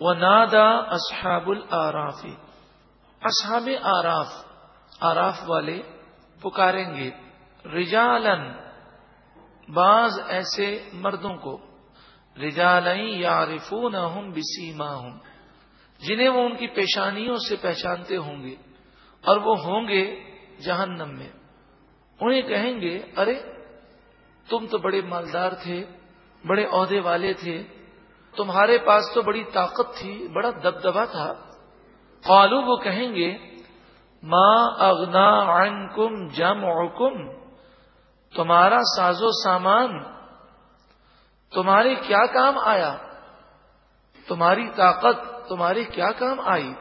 وہ نادا اصحاب العراف اصحاب آراف آراف والے پکاریں گے. رجالن بعض ایسے مردوں کو. رجال یا رفون ہوں بسیما ہوں جنہیں وہ ان کی پیشانیوں سے پہچانتے ہوں گے اور وہ ہوں گے جہنم میں. انہیں کہیں گے، ارے، تم تو بڑے مالدار تھے، بڑے عہدے والے تھے تمہارے پاس تو بڑی طاقت تھی، بڑا دبدبا تھا۔ قالو وہ کہیں گے ماں اغنا عنکم جمعکم تمہارا ساز و سامان، تمہارے کیا کام آیا؟ تمہاری طاقت، تمہارے کیا کام آئی؟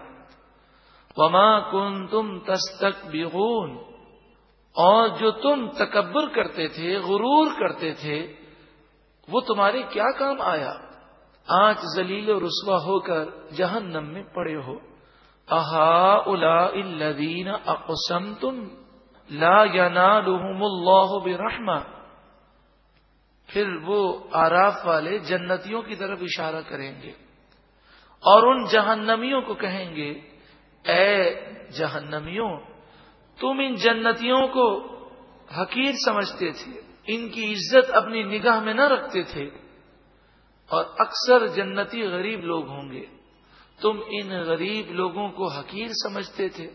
وما کن تم تستک اور جو تم تکبر کرتے تھے، غرور کرتے تھے، وہ تمہارے کیا کام آیا؟ آج زلیل و رسوا ہو کر جہنم میں پڑے ہو۔ احا الا الدین اقسم تم لا ینالهم اللہ برحمہ۔ پھر وہ آراف والے جنتیوں کی طرف اشارہ کریں گے اور ان جہنمیوں کو کہیں گے، اے جہنمیوں، تم ان جنتیوں کو حقیر سمجھتے تھے، ان کی عزت اپنی نگاہ میں نہ رکھتے تھے۔ اور اکثر جنتی غریب لوگ ہوں گے۔ تم ان غریب لوگوں کو حقیر سمجھتے تھے۔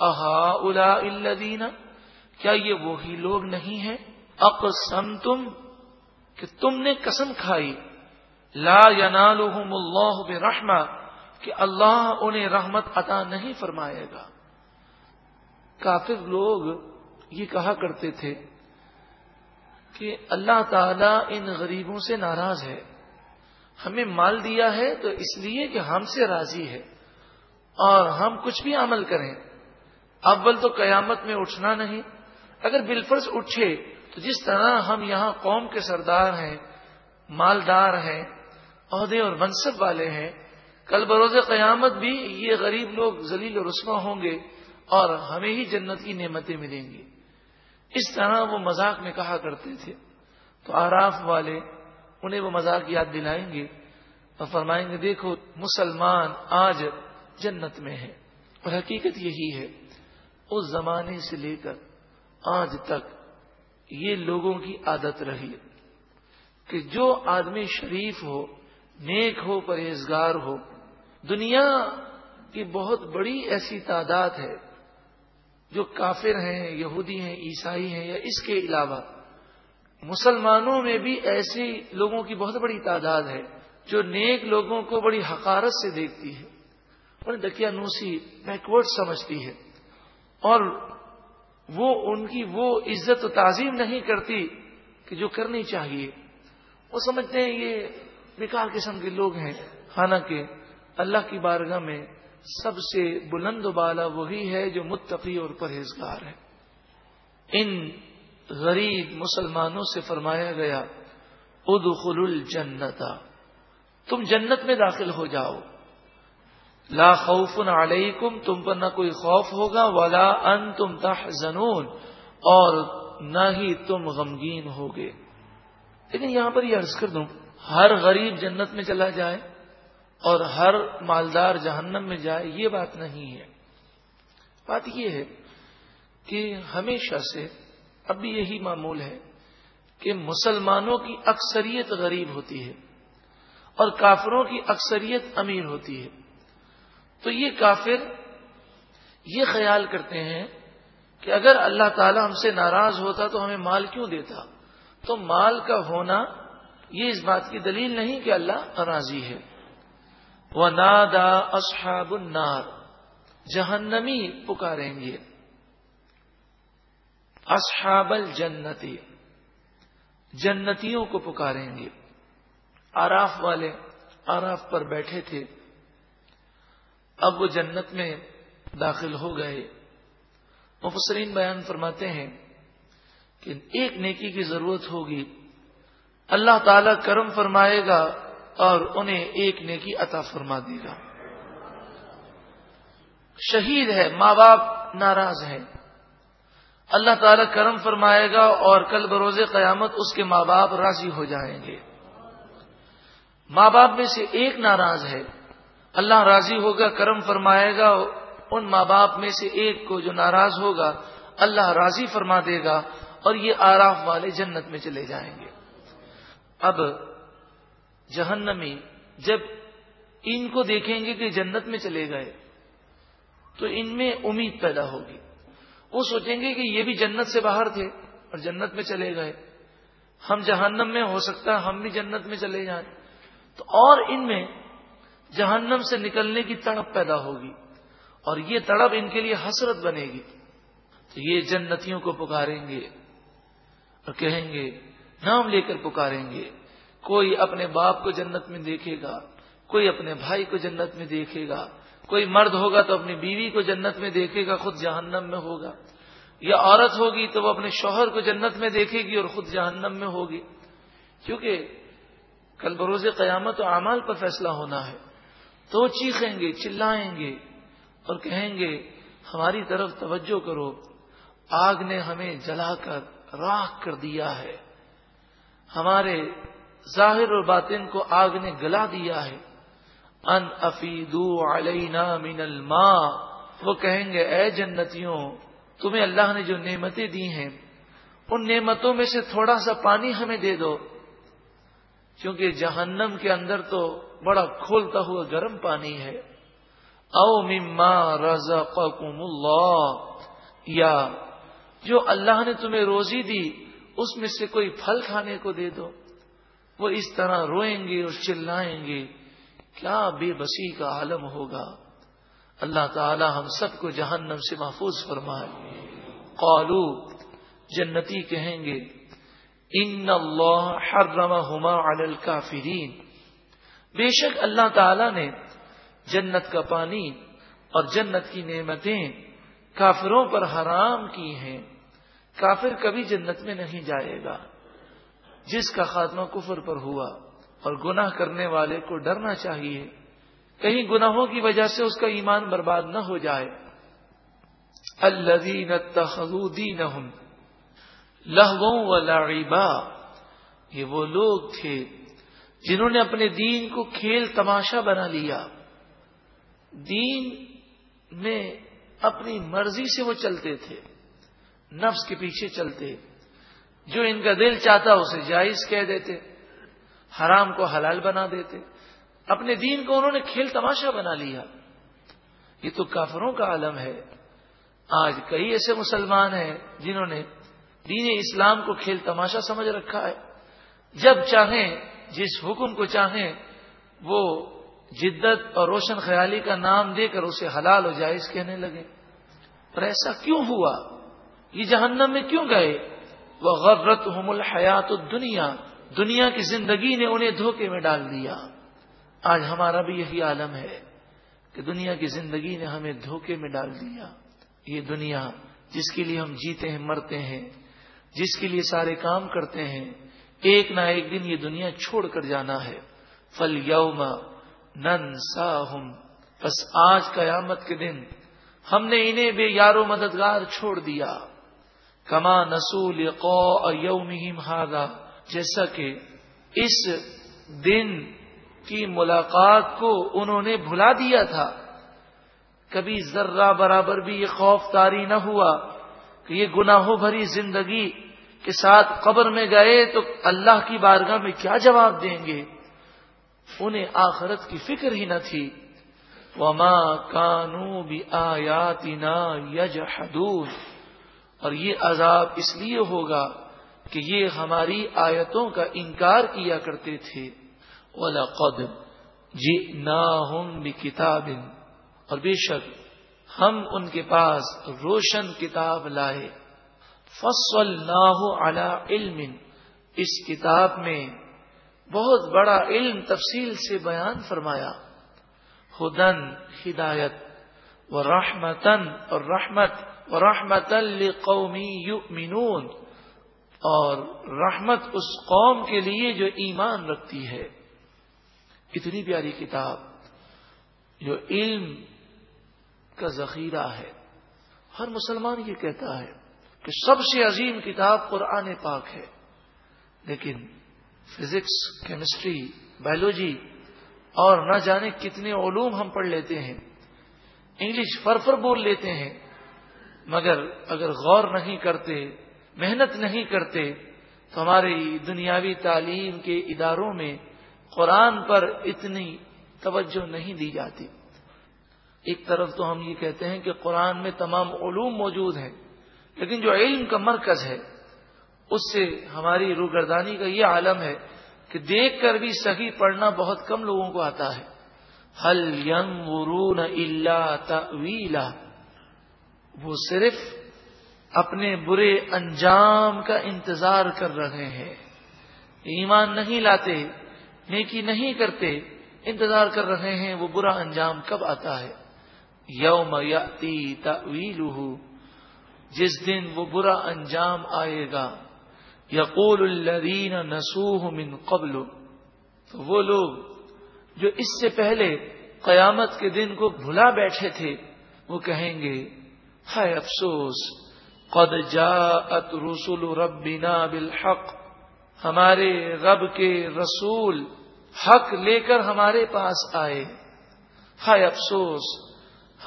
احا الا الدین کیا یہ وہی لوگ نہیں ہیں؟ اقسم تم کہ تم نے قسم کھائی۔ لا ینالہم اللہ برحمہ، کہ اللہ انہیں رحمت عطا نہیں فرمائے گا۔ کافر لوگ یہ کہا کرتے تھے کہ اللہ تعالی ان غریبوں سے ناراض ہے۔ ہمیں مال دیا ہے تو اس لیے کہ ہم سے راضی ہے اور ہم کچھ بھی عمل کریں۔ اول تو قیامت میں اٹھنا نہیں۔ اگر بالفرض اٹھے تو جس طرح ہم یہاں قوم کے سردار ہیں، مالدار ہیں، عہدے اور منصب والے ہیں، کل بروز قیامت بھی یہ غریب لوگ ذلیل و رسوا ہوں گے اور ہمیں ہی جنت کی نعمتیں ملیں گی۔ اس طرح وہ مذاق میں کہا کرتے تھے۔ تو آراف والے انہیں وہ مذاق یاد دلائیں گے اور فرمائیں گے، دیکھو، مسلمان آج جنت میں ہے۔ اور حقیقت یہی ہے، اس زمانے سے لے کر آج تک یہ لوگوں کی عادت رہی کہ جو آدمی شریف ہو، نیک ہو، پرہیزگار ہو، دنیا کی بہت بڑی ایسی تعداد ہے جو کافر ہیں، یہودی ہیں، عیسائی ہیں یا اس کے علاوہ۔ مسلمانوں میں بھی ایسے لوگوں کی بہت بڑی تعداد ہے جو نیک لوگوں کو بڑی حقارت سے دیکھتی ہے۔ اور دکیا نوسی بیکورڈ سمجھتی ہے۔ اور وہ ان کی وہ عزت و تعظیم نہیں کرتی کہ جو کرنی چاہیے۔ وہ سمجھتے ہیں یہ بیکار قسم کے لوگ ہیں۔ حالانکہ اللہ کی بارگاہ میں سب سے بلند و بالا وہی ہے جو متقی اور پرہیزگار ہے۔ ان غریب مسلمانوں سے فرمایا گیا ادخل الجنتا تم جنت میں داخل ہو جاؤ۔ لا خوف علیکم، تم پر نہ کوئی خوف ہوگا، ولا ان تم تحزنون۔ اور نہ ہی تم غمگین ہوگے۔ لیکن یہاں پر یہ عرض کر دوں، ہر غریب جنت میں چلا جائے اور ہر مالدار جہنم میں جائے، یہ بات نہیں ہے۔ بات یہ ہے کہ ہمیشہ سے اب بھی یہی معمول ہے کہ مسلمانوں کی اکثریت غریب ہوتی ہے اور کافروں کی اکثریت امیر ہوتی ہے۔ تو یہ کافر یہ خیال کرتے ہیں کہ اگر اللہ تعالی ہم سے ناراض ہوتا تو ہمیں مال کیوں دیتا؟ تو مال کا ہونا یہ اس بات کی دلیل نہیں کہ اللہ راضی ہے۔ وہ نادا اصحاب النار، جہنمی پکاریں گے۔ اصحاب الجنتی جنتیوں کو پکاریں گے۔ آراف والے آراف پر بیٹھے تھے۔ اب وہ جنت میں داخل ہو گئے۔ مفسرین بیان فرماتے ہیں کہ ایک نیکی کی ضرورت ہوگی۔ اللہ تعالی کرم فرمائے گا اور انہیں ایک نیکی عطا فرما دے گا۔ شہید ہے، ماں باپ ناراض ہیں۔ اللہ تعالی کرم فرمائے گا اور کل بروز قیامت اس کے ماں باپ راضی ہو جائیں گے۔ ماں باپ میں سے ایک ناراض ہے۔ اللہ راضی ہوگا، کرم فرمائے گا، ان ماں باپ میں سے ایک کو جو ناراض ہوگا، اللہ راضی فرما دے گا اور یہ آراف والے جنت میں چلے جائیں گے۔ اب جہنمی جب ان کو دیکھیں گے کہ جنت میں چلے گئے، تو ان میں امید پیدا ہوگی۔ وہ سوچیں گے کہ یہ بھی جنت سے باہر تھے اور جنت میں چلے گئے۔ ہم جہنم میں ہو سکتا ہے ہم بھی جنت میں چلے جائیں۔ تو اور ان میں جہنم سے نکلنے کی تڑپ پیدا ہوگی اور یہ تڑپ ان کے لیے حسرت بنے گی۔ تو یہ جنتیوں کو پکاریں گے اور کہیں گے، نام لے کر پکاریں گے۔ کوئی اپنے باپ کو جنت میں دیکھے گا، کوئی اپنے بھائی کو جنت میں دیکھے گا۔ کوئی مرد ہوگا تو اپنی بیوی کو جنت میں دیکھے گا، خود جہنم میں ہوگا۔ یا عورت ہوگی تو وہ اپنے شوہر کو جنت میں دیکھے گی اور خود جہنم میں ہوگی۔ کیونکہ کل بروز قیامت و اعمال پر فیصلہ ہونا ہے۔ تو چیخیں گے، چلائیں گے اور کہیں گے، ہماری طرف توجہ کرو۔ آگ نے ہمیں جلا کر راکھ کر دیا ہے۔ ہمارے ظاہر اور باطن کو آگ نے گلا دیا ہے۔ ان افیدو علینا من الماء۔ وہ کہیں گے، اے جنتیوں، تمہیں اللہ نے جو نعمتیں دی ہیں، ان نعمتوں میں سے تھوڑا سا پانی ہمیں دے دو۔ کیونکہ جہنم کے اندر تو بڑا کھولتا ہوا گرم پانی ہے۔ او مما رزقکم اللہ۔ یا جو اللہ نے تمہیں روزی دی، اس میں سے کوئی پھل کھانے کو دے دو۔ وہ اس طرح روئیں گے اور چلائیں گے۔ کیا بے بسی کا عالم ہوگا؟ اللہ تعالی ہم سب کو جہنم سے محفوظ فرمائے۔ قالو، جنتی کہیں گے، ان اللہ حرم ہما الکافرین بے شک اللہ تعالی نے جنت کا پانی اور جنت کی نعمتیں کافروں پر حرام کی ہیں۔ کافر کبھی جنت میں نہیں جائے گا، جس کا خاتمہ کفر پر ہوا۔ اور گناہ کرنے والے کو ڈرنا چاہیے۔ کہیں گناہوں کی وجہ سے اس کا ایمان برباد نہ ہو جائے۔ الدین لہو و لعبا۔ یہ وہ لوگ تھے جنہوں نے اپنے دین کو کھیل تماشا بنا لیا۔ دین میں اپنی مرضی سے وہ چلتے تھے، نفس کے پیچھے چلتے۔ جو ان کا دل چاہتا، اسے جائز کہہ دیتے۔ حرام کو حلال بنا دیتے اپنے دین کو انہوں نے کھیل تماشا بنا لیا یہ تو کافروں کا عالم ہے آج کئی ایسے مسلمان ہیں جنہوں نے دین اسلام کو کھیل تماشا سمجھ رکھا ہے جب چاہیں جس حکم کو چاہیں وہ جدت اور روشن خیالی کا نام دے کر اسے حلال و جائز کہنے لگے پر ایسا کیوں ہوا؟ یہ جہنم میں کیوں گئے؟ وہ غرت ہوم الحیات دنیا دنیا کی زندگی نے انہیں دھوکے میں ڈال دیا۔ آج ہمارا بھی یہی عالم ہے کہ دنیا کی زندگی نے ہمیں دھوکے میں ڈال دیا۔ یہ دنیا جس کے لیے ہم جیتے ہیں، مرتے ہیں، جس کے لیے سارے کام کرتے ہیں، ایک نہ ایک دن یہ دنیا چھوڑ کر جانا ہے۔ فل یوم نن سا بس آج قیامت کے دن ہم نے انہیں بے یارو مددگار چھوڑ دیا۔ کما نسول قو یوم ہادا جیسا کہ اس دن کی ملاقات کو انہوں نے بھلا دیا تھا۔ کبھی ذرہ برابر بھی یہ خوف تاری نہ ہوا کہ یہ گناہوں بھری زندگی کے ساتھ قبر میں گئے تو اللہ کی بارگاہ میں کیا جواب دیں گے؟ انہیں آخرت کی فکر ہی نہ تھی۔ وما کانو بھی آیاتی نا اور یہ عذاب اس لیے ہوگا کہ یہ ہماری آیتوں کا انکار کیا کرتے تھے۔ جی نہ کتاب اور بے شک ہم ان کے پاس روشن کتاب لائے۔ فصل نہ علم۔ اس کتاب میں بہت بڑا علم تفصیل سے بیان فرمایا۔ ہدن ہدایت۔ و رحمتن اور رحمت۔ و رحمت قومی یؤمنون۔ اور رحمت اس قوم کے لیے جو ایمان رکھتی ہے۔ اتنی پیاری کتاب جو علم کا ذخیرہ ہے۔ ہر مسلمان یہ کہتا ہے کہ سب سے عظیم کتاب قرآن پاک ہے، لیکن فزکس، کیمسٹری بایولوجی اور نہ جانے کتنے علوم ہم پڑھ لیتے ہیں۔ انگلش فرفر بول لیتے ہیں، مگر اگر غور نہیں کرتے محنت نہیں کرتے، تو ہماری دنیاوی تعلیم کے اداروں میں قرآن پر اتنی توجہ نہیں دی جاتی۔ ایک طرف تو ہم یہ کہتے ہیں کہ قرآن میں تمام علوم موجود ہیں، لیکن جو علم کا مرکز ہے، اس سے ہماری روگردانی کا یہ عالم ہے کہ دیکھ کر بھی صحیح پڑھنا بہت کم لوگوں کو آتا ہے۔ ہل یم ورون اللہ وہ صرف اپنے برے انجام کا انتظار کر رہے ہیں۔ ایمان نہیں لاتے، نیکی نہیں کرتے، انتظار کر رہے ہیں، وہ برا انجام کب آتا ہے۔ یوم یاتی تعویلہ جس دن وہ برا انجام آئے گا۔ یقول الذین نسوہ من قبل، تو وہ لوگ جو اس سے پہلے قیامت کے دن کو بھلا بیٹھے تھے، وہ کہیں گے، ہائے افسوس قد جاءت رسول ربنا بالحق، ہمارے رب کے رسول حق لے کر ہمارے پاس آئے۔ ہائے افسوس،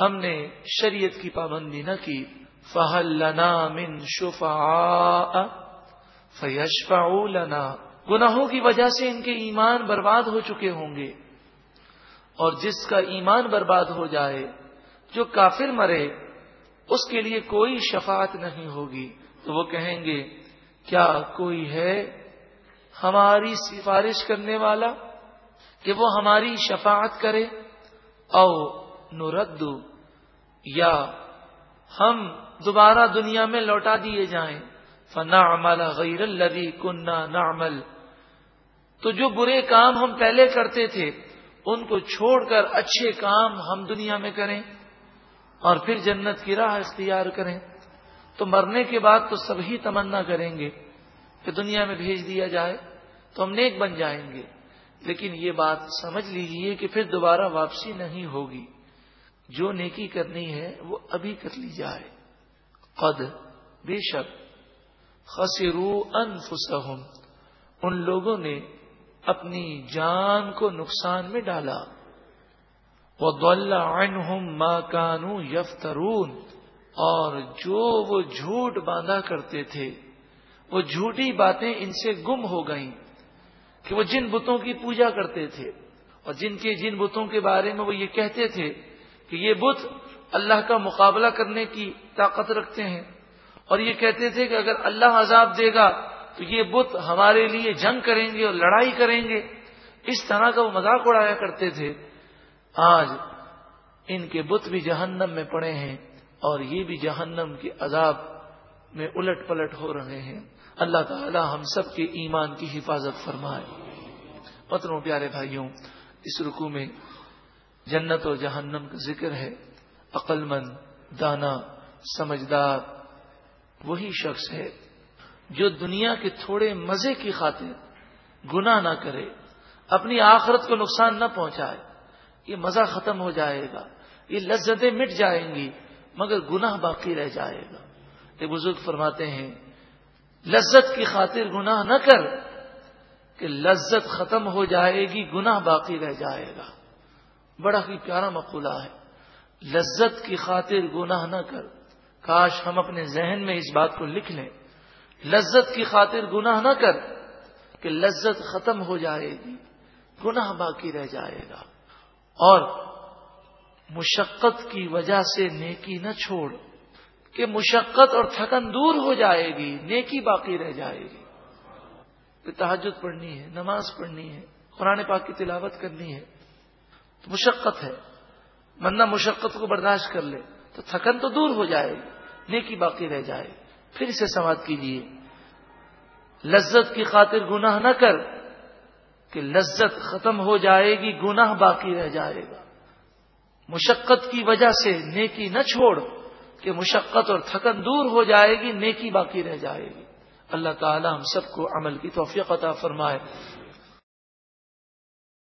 ہم نے شریعت کی پابندی نہ کی۔ فہل لنا من شفعاء فیشفع لنا۔ گناہوں کی وجہ سے ان کے ایمان برباد ہو چکے ہوں گے۔ اور جس کا ایمان برباد ہو جائے، جو کافر مرے اس کے لیے کوئی شفاعت نہیں ہوگی۔ تو وہ کہیں گے، کیا کوئی ہے ہماری سفارش کرنے والا کہ وہ ہماری شفاعت کرے؟ او نرد، یا ہم دوبارہ دنیا میں لوٹا دیے جائیں۔ فنا عمل غیر الدی کنہ نعمل۔ تو جو برے کام ہم پہلے کرتے تھے، ان کو چھوڑ کر اچھے کام ہم دنیا میں کریں۔ اور پھر جنت کی راہ اختیار کریں۔ تو مرنے کے بعد تو سبھی تمنا کریں گے کہ دنیا میں بھیج دیا جائے تو ہم نیک بن جائیں گے۔ لیکن یہ بات سمجھ لیجیے کہ پھر دوبارہ واپسی نہیں ہوگی۔ جو نیکی کرنی ہے وہ ابھی کر لی جائے۔ قد، بے شک، خسرو انفسہم، ان لوگوں نے اپنی جان کو نقصان میں ڈالا۔ وہ عنہم ما کانو یفترون اور جو وہ جھوٹ باندھا کرتے تھے، وہ جھوٹی باتیں ان سے گم ہو گئیں کہ وہ جن بتوں کی پوجا کرتے تھے، اور جن کے جن بتوں کے بارے میں وہ یہ کہتے تھے کہ یہ بت اللہ کا مقابلہ کرنے کی طاقت رکھتے ہیں، اور یہ کہتے تھے کہ اگر اللہ عذاب دے گا تو یہ بت ہمارے لیے جنگ کریں گے اور لڑائی کریں گے۔ اس طرح کا وہ مذاق اڑایا کرتے تھے۔ آج ان کے بت بھی جہنم میں پڑے ہیں اور یہ بھی جہنم کے عذاب میں الٹ پلٹ ہو رہے ہیں۔ اللہ تعالی ہم سب کے ایمان کی حفاظت فرمائے۔ پتروں، پیارے بھائیوں، اس رکو میں جنت اور جہنم کا ذکر ہے۔ عقل مند، دانا، سمجھدار، وہی شخص ہے جو دنیا کے تھوڑے مزے کی خاطر گناہ نہ کرے، اپنی آخرت کو نقصان نہ پہنچائے۔ یہ مزہ ختم ہو جائے گا، یہ لذتیں مٹ جائیں گی، مگر گناہ باقی رہ جائے گا۔ یہ بزرگ فرماتے ہیں، لذت کی خاطر گناہ نہ کر کہ لذت ختم ہو جائے گی، گناہ باقی رہ جائے گا۔ بڑا ہی پیارا مقولہ ہے، لذت کی خاطر گناہ نہ کر۔ کاش ہم اپنے ذہن میں اس بات کو لکھ لیں۔ لذت کی خاطر گناہ نہ کر کہ لذت ختم ہو جائے گی، گناہ باقی رہ جائے گا۔ اور مشقت کی وجہ سے نیکی نہ چھوڑ کہ مشقت اور تھکن دور ہو جائے گی، نیکی باقی رہ جائے گی۔ تحجد پڑھنی ہے، نماز پڑھنی ہے، قرآن پاک کی تلاوت کرنی ہے، تو مشقت ہے۔ بندہ مشقت کو برداشت کر لے، تو تھکن تو دور ہو جائے گی، نیکی باقی رہ جائے گی۔ پھر اسے سماعت کیجیے۔ لذت کی خاطر گناہ نہ کر کہ لذت ختم ہو جائے گی، گناہ باقی رہ جائے گا۔ مشقت کی وجہ سے نیکی نہ چھوڑ کہ مشقت اور تھکن دور ہو جائے گی، نیکی باقی رہ جائے گی۔ اللہ تعالی ہم سب کو عمل کی توفیق عطا فرمائے۔